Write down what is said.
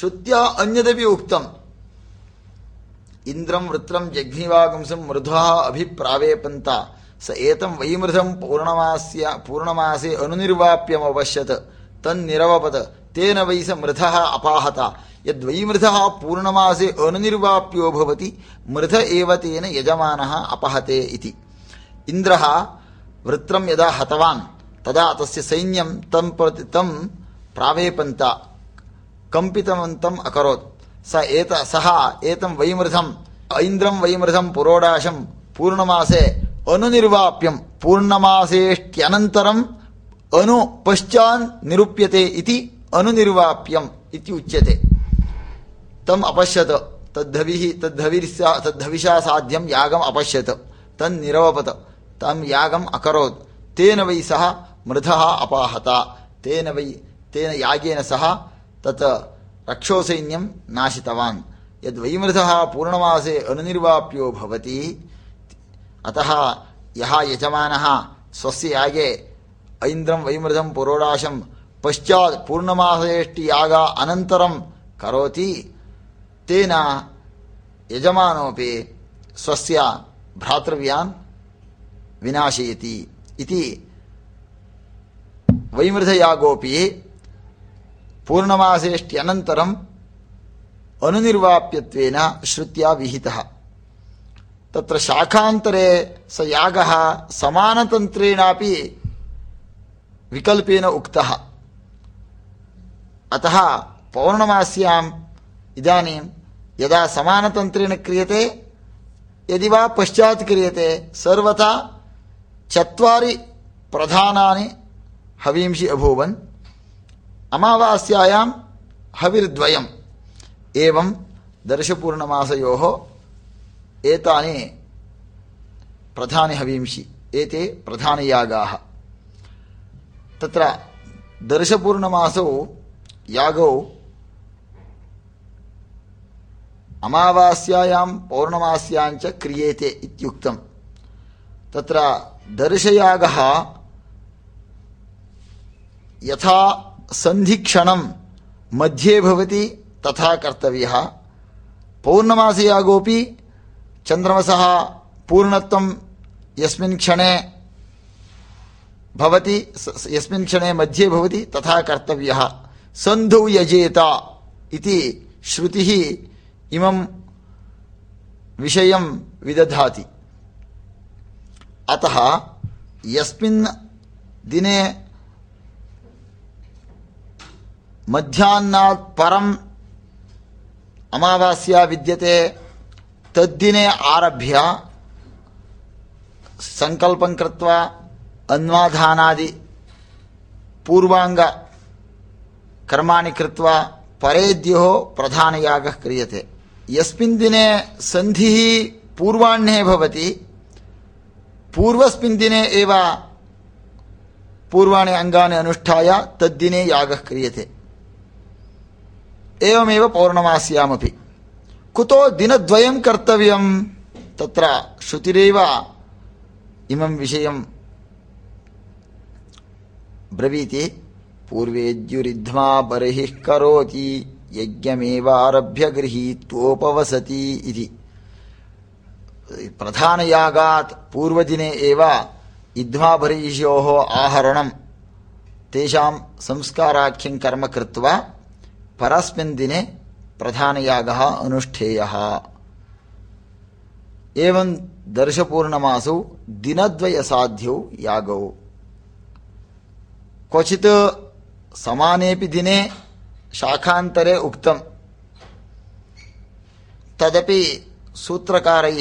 श्रुत्या अन्यदपि उक्तम्। इन्द्रं वृत्रं, जघ्निवागुंसं मृधः अभिप्रावेपन्त। स एतं वैमृधं पूर्णमास्य पूर्णमासे अनुनिर्वाप्यमपश्यत् तन्निरवपत्। तेन वै स मृधः अपाहत। यद्वैमृधः पूर्णमासे अनुनिर्वाप्यो भवति, मृध एव तेन यजमानः अपहते इति। इन्द्रः वृत्रं यदा हतवान्, तदा तस्य सैन्यं तं प्रति तं కంపితవంతం అకరోత్. స ఏత సహా ఏతం వైమృధం ఐంద్రం వైమృధం పురోడాశం పూర్ణమాసే అను నిర్వాప్యం పూర్ణమాసేష్ట్యనంతరం అను పశ్చాన్ నిరూప్యతే ఇది అను నిర్వాప్యం ఇది ఉచ్యతే తమ్ అపశ్యత్ తద్ధవి తద్ధవిర్సా తద్ధవిషా సాధ్యం యాగం అపశ్యత్ తన్ నిరవపత్ తమ్ యాగం అకరోత్ తేన వై సహ మృధ అపాహత తేన వై తేన యాగేన సహ తత్ రక్షోసైన్యం నాశితవాన్. యద్వైమృత పూర్ణమాసే అనునిర్వాప్యోభవతి అత యజమాన స్వస్య యాగే ఐంద్రం వైమృతం పురోడాశం పశ్చాత్ పూర్ణమాసేష్టి యాగా అనంతరం కరోతి. తేన యజమానోపి స్వస్య భ్రాతృవ్యాన్ వినాశయతి. ఇది వైమృతయాగోపి पूर्णमासेष्ट्यनन्तरम् अनुनिर्वाप्यत्वेन श्रुत्या विहितः। तत्र शाखान्तरे स यागः समानतन्त्रेणापि विकल्पेन उक्तः। अतः पौर्णमास्याम् इदानीं यदा समानतन्त्रेण क्रियते, यदि वा पश्चात् क्रियते, सर्वथा चत्वारि प्रधानानि हवींषि अभूवन्। अमावास्यायां हविर्द्वयम् एवं दर्शपूर्णमासयोः एतानि प्रधानि हवींषि, एते प्रधानयागाः तत्र दर्शपूर्णमासौ यागौ अमावास्यायां पौर्णमास्याञ्च क्रियेते इत्युक्तम्। तत्र दर्शयागः यथा सन्धिक्षणं मध्ये भवति, तथा कर्तव्यः। पौर्णमासयागोऽपि चन्द्रमसः पूर्णत्वं यस्मिन् क्षणे भवति यस्मिन् क्षणे मध्ये भवति, तथा कर्तव्यः। सन्धौ यजेत इति श्रुतिः इमं विषयं विदधाति। अतः यस्मिन् दिने मध्याह्नात् परम् अमावास्या विद्यते, तद्दिने आरभ्य सङ्कल्पं कृत्वा अन्वाधानादि पूर्वाङ्गकर्माणि कृत्वा परेद्योः प्रधानयागः क्रियते। यस्मिन् दिने सन्धिः पूर्वाह्णे भवति, पूर्वस्मिन् दिने एव पूर्वाणि अङ्गानि अनुष्ठाय तद्दिने यागः ఏమేవ పౌర్ణమాస్యామపి కుతో దినద్వయం కర్తవ్యం తత్ర శృతిరేవ ఇమం విషయం బ్రవీతి పూర్వేద్యురిధ్మా బర్హి కరోతి యజ్ఞమేవారభ్య గృహీత్వోపవసతి ఇది ప్రధానయాగాత్ పూర్వదినే ఏవ ఇద్ధ్వాభరీషో ఆహరణం తేషాం సంస్కారాఖ్యం కర్మ కృత్వా పరస్మిన్ దినే ప్రధాన యాగ అనుష్ఠేయ. ఏం దర్శపూర్ణమాసౌ దినద్వయ సాధ్యౌ యాగౌ. క్వచిత్ సమానేపి దినే శాఖాంతరే ఉక్తం. తదపి సూత్రకారై